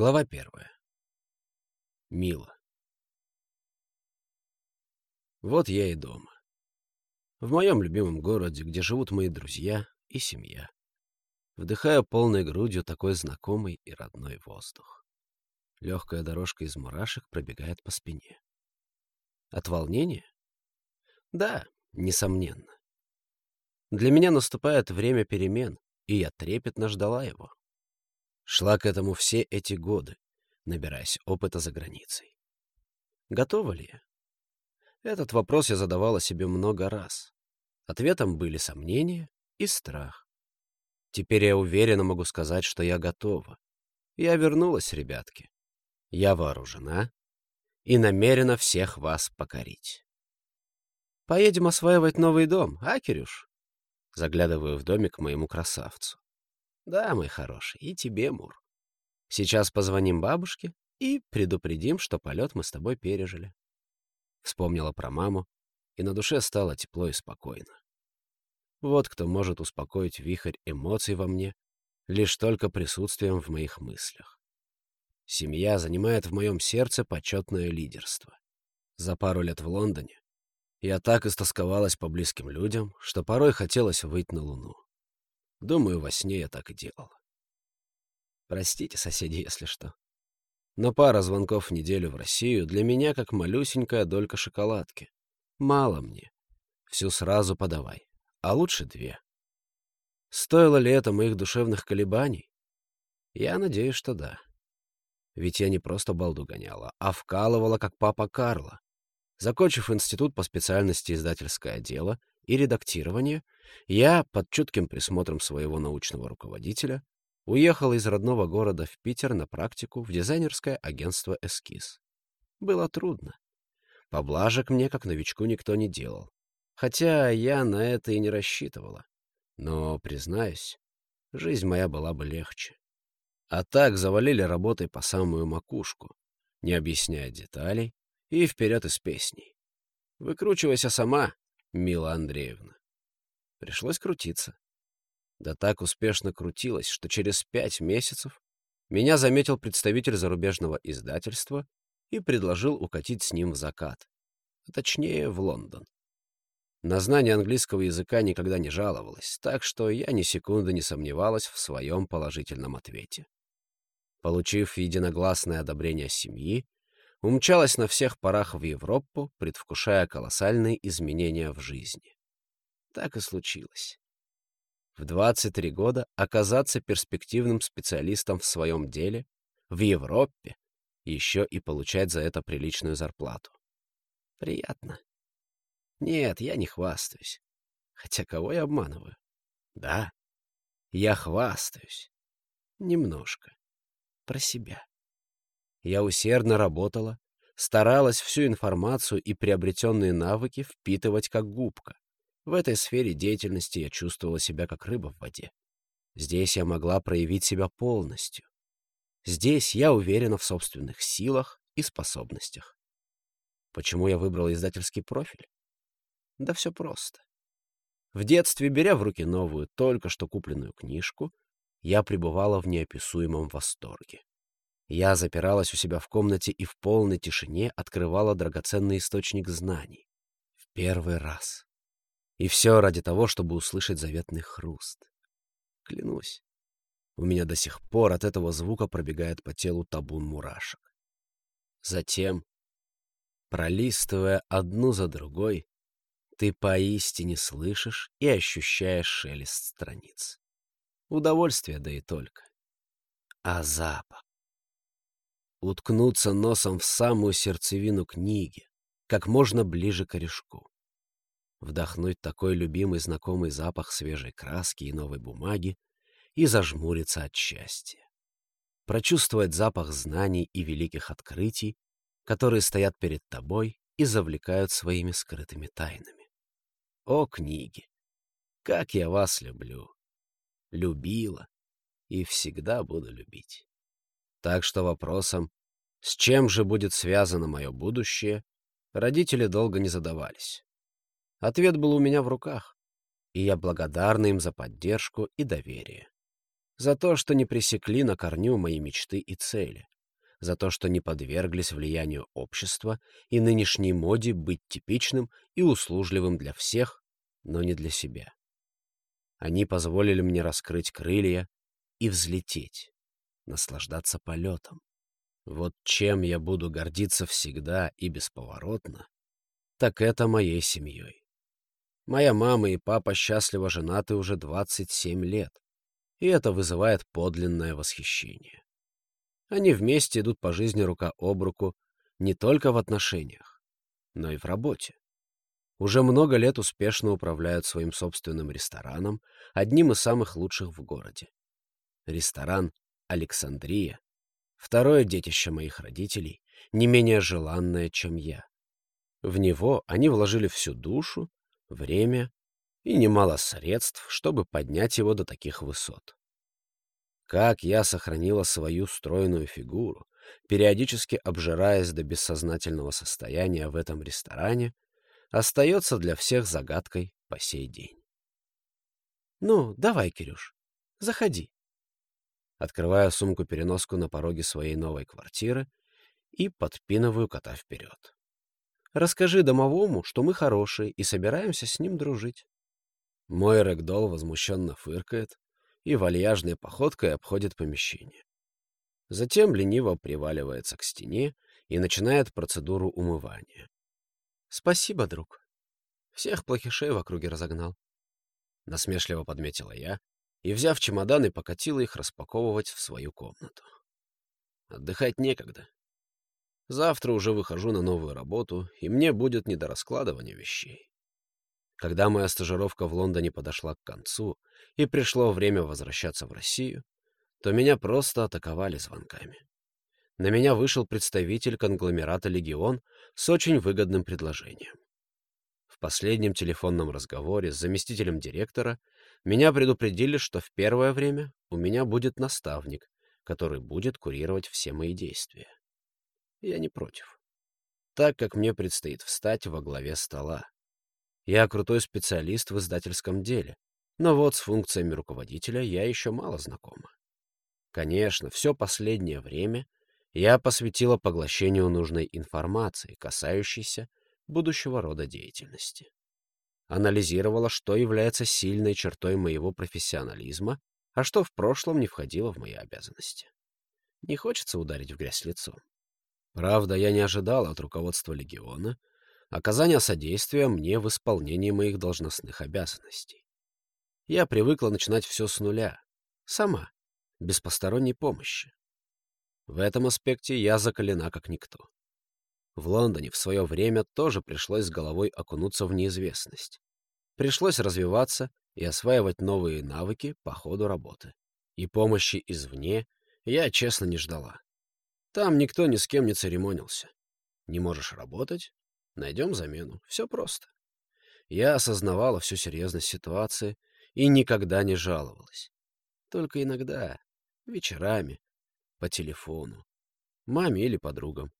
Глава первая. Мила. Вот я и дома. В моем любимом городе, где живут мои друзья и семья. Вдыхаю полной грудью такой знакомый и родной воздух. Легкая дорожка из мурашек пробегает по спине. От волнения? Да, несомненно. Для меня наступает время перемен, и я трепетно ждала его. Шла к этому все эти годы, набираясь опыта за границей. Готова ли я? Этот вопрос я задавала себе много раз. Ответом были сомнения и страх. Теперь я уверенно могу сказать, что я готова. Я вернулась, ребятки. Я вооружена и намерена всех вас покорить. Поедем осваивать новый дом, а, Кирюш? Заглядываю в домик моему красавцу. Да, мой хороший, и тебе, Мур. Сейчас позвоним бабушке и предупредим, что полет мы с тобой пережили. Вспомнила про маму, и на душе стало тепло и спокойно. Вот кто может успокоить вихрь эмоций во мне лишь только присутствием в моих мыслях. Семья занимает в моем сердце почетное лидерство. За пару лет в Лондоне я так истосковалась по близким людям, что порой хотелось выйти на Луну. Думаю, во сне я так и делал. Простите, соседи, если что. Но пара звонков в неделю в Россию для меня как малюсенькая долька шоколадки. Мало мне. Всю сразу подавай. А лучше две. Стоило ли это моих душевных колебаний? Я надеюсь, что да. Ведь я не просто балду гоняла, а вкалывала, как папа Карло. Закончив институт по специальности издательское дело и редактирование, я, под чутким присмотром своего научного руководителя, уехал из родного города в Питер на практику в дизайнерское агентство «Эскиз». Было трудно. Поблажек мне, как новичку, никто не делал. Хотя я на это и не рассчитывала. Но, признаюсь, жизнь моя была бы легче. А так завалили работой по самую макушку, не объясняя деталей, и вперед из песней. Выкручивайся сама, Мила Андреевна. Пришлось крутиться. Да так успешно крутилась, что через пять месяцев меня заметил представитель зарубежного издательства и предложил укатить с ним в закат, а точнее в Лондон. На знание английского языка никогда не жаловалась, так что я ни секунды не сомневалась в своем положительном ответе. Получив единогласное одобрение семьи, умчалась на всех парах в Европу, предвкушая колоссальные изменения в жизни. Так и случилось. В 23 года оказаться перспективным специалистом в своем деле в Европе, еще и получать за это приличную зарплату. Приятно. Нет, я не хвастаюсь. Хотя кого я обманываю? Да, я хвастаюсь. Немножко. Про себя. Я усердно работала, старалась всю информацию и приобретенные навыки впитывать как губка. В этой сфере деятельности я чувствовала себя как рыба в воде. Здесь я могла проявить себя полностью. Здесь я уверена в собственных силах и способностях. Почему я выбрала издательский профиль? Да все просто. В детстве, беря в руки новую, только что купленную книжку, я пребывала в неописуемом восторге. Я запиралась у себя в комнате и в полной тишине открывала драгоценный источник знаний. В первый раз. И все ради того, чтобы услышать заветный хруст. Клянусь, у меня до сих пор от этого звука пробегает по телу табун мурашек. Затем, пролистывая одну за другой, ты поистине слышишь и ощущаешь шелест страниц. Удовольствие, да и только. А запах? Уткнуться носом в самую сердцевину книги, как можно ближе к корешку. Вдохнуть такой любимый знакомый запах свежей краски и новой бумаги и зажмуриться от счастья. Прочувствовать запах знаний и великих открытий, которые стоят перед тобой и завлекают своими скрытыми тайнами. О, книги! Как я вас люблю! Любила и всегда буду любить. Так что вопросом, с чем же будет связано мое будущее, родители долго не задавались. Ответ был у меня в руках, и я благодарна им за поддержку и доверие. За то, что не пресекли на корню мои мечты и цели. за то, что не подверглись влиянию общества и нынешней моде быть типичным и услужливым для всех, но не для себя. Они позволили мне раскрыть крылья и взлететь, наслаждаться полетом. Вот чем я буду гордиться всегда и бесповоротно, так это моей семьей. Моя мама и папа счастливо женаты уже 27 лет, и это вызывает подлинное восхищение. Они вместе идут по жизни рука об руку не только в отношениях, но и в работе. Уже много лет успешно управляют своим собственным рестораном, одним из самых лучших в городе. Ресторан «Александрия» — второе детище моих родителей, не менее желанное, чем я. В него они вложили всю душу, время и немало средств, чтобы поднять его до таких высот. Как я сохранила свою стройную фигуру, периодически обжираясь до бессознательного состояния в этом ресторане, остается для всех загадкой по сей день. «Ну, давай, Кирюш, заходи». Открываю сумку-переноску на пороге своей новой квартиры и подпинываю кота вперед. «Расскажи домовому, что мы хорошие и собираемся с ним дружить». Мой рэгдолл возмущенно фыркает, и вальяжной походкой обходит помещение. Затем лениво приваливается к стене и начинает процедуру умывания. «Спасибо, друг. Всех плохишей в округе разогнал». Насмешливо подметила я и, взяв чемоданы, покатила их распаковывать в свою комнату. Отдыхать некогда. Завтра уже выхожу на новую работу, и мне будет не до раскладывания вещей. Когда моя стажировка в Лондоне подошла к концу и пришло время возвращаться в Россию, то меня просто атаковали звонками. На меня вышел представитель конгломерата «Легион» с очень выгодным предложением. Последнем телефонном разговоре с заместителем директора меня предупредили, что в первое время у меня будет наставник, который будет курировать все мои действия. Я не против, так как мне предстоит встать во главе стола, я крутой специалист в издательском деле, но вот с функциями руководителя я еще мало знакома. Конечно, все последнее время я посвятила поглощению нужной информации, касающейся будущего рода деятельности. Анализировала, что является сильной чертой моего профессионализма, а что в прошлом не входило в мои обязанности. Не хочется ударить в грязь лицом. Правда, я не ожидал от руководства легиона оказания содействия мне в исполнении моих должностных обязанностей. Я привыкла начинать все с нуля, сама, без посторонней помощи. В этом аспекте я закалена как никто. В Лондоне в свое время тоже пришлось с головой окунуться в неизвестность. Пришлось развиваться и осваивать новые навыки по ходу работы. И помощи извне я, честно, не ждала. Там никто ни с кем не церемонился. Не можешь работать Найдем замену. Все просто. Я осознавала всю серьезность ситуации и никогда не жаловалась. Только иногда, вечерами, по телефону, маме или подругам.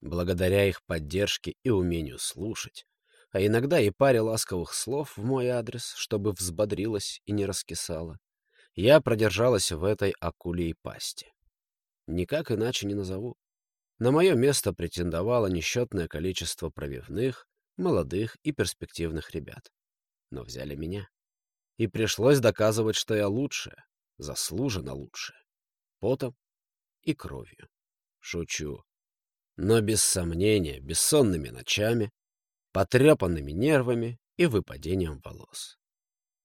Благодаря их поддержке и умению слушать, а иногда и паре ласковых слов в мой адрес, чтобы взбодрилась и не раскисала, я продержалась в этой акулей пасти. Никак иначе не назову. На мое место претендовало несчетное количество провивных, молодых и перспективных ребят. Но взяли меня. И пришлось доказывать, что я лучшая, заслуженно лучшая. Потом и кровью. Шучу. Но без сомнения, бессонными ночами, потрепанными нервами и выпадением волос.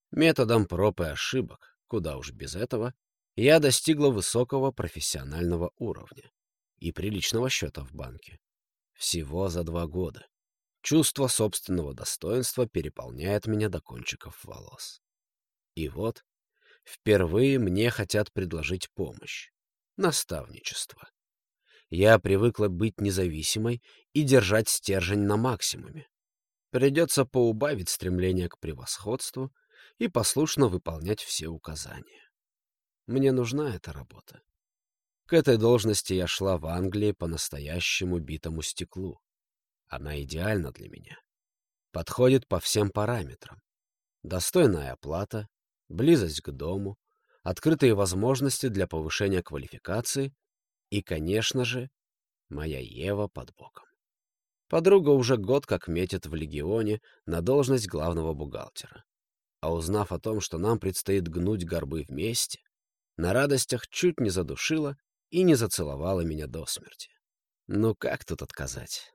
Методом проб и ошибок, куда уж без этого, я достигла высокого профессионального уровня и приличного счета в банке. Всего за два года. Чувство собственного достоинства переполняет меня до кончиков волос. И вот, впервые мне хотят предложить помощь. Наставничество. Я привыкла быть независимой и держать стержень на максимуме. Придется поубавить стремление к превосходству и послушно выполнять все указания. Мне нужна эта работа. К этой должности я шла в Англии по настоящему битому стеклу. Она идеальна для меня. Подходит по всем параметрам. Достойная оплата, близость к дому, открытые возможности для повышения квалификации И, конечно же, моя Ева под боком. Подруга уже год как метит в Легионе на должность главного бухгалтера. А узнав о том, что нам предстоит гнуть горбы вместе, на радостях чуть не задушила и не зацеловала меня до смерти. Ну как тут отказать?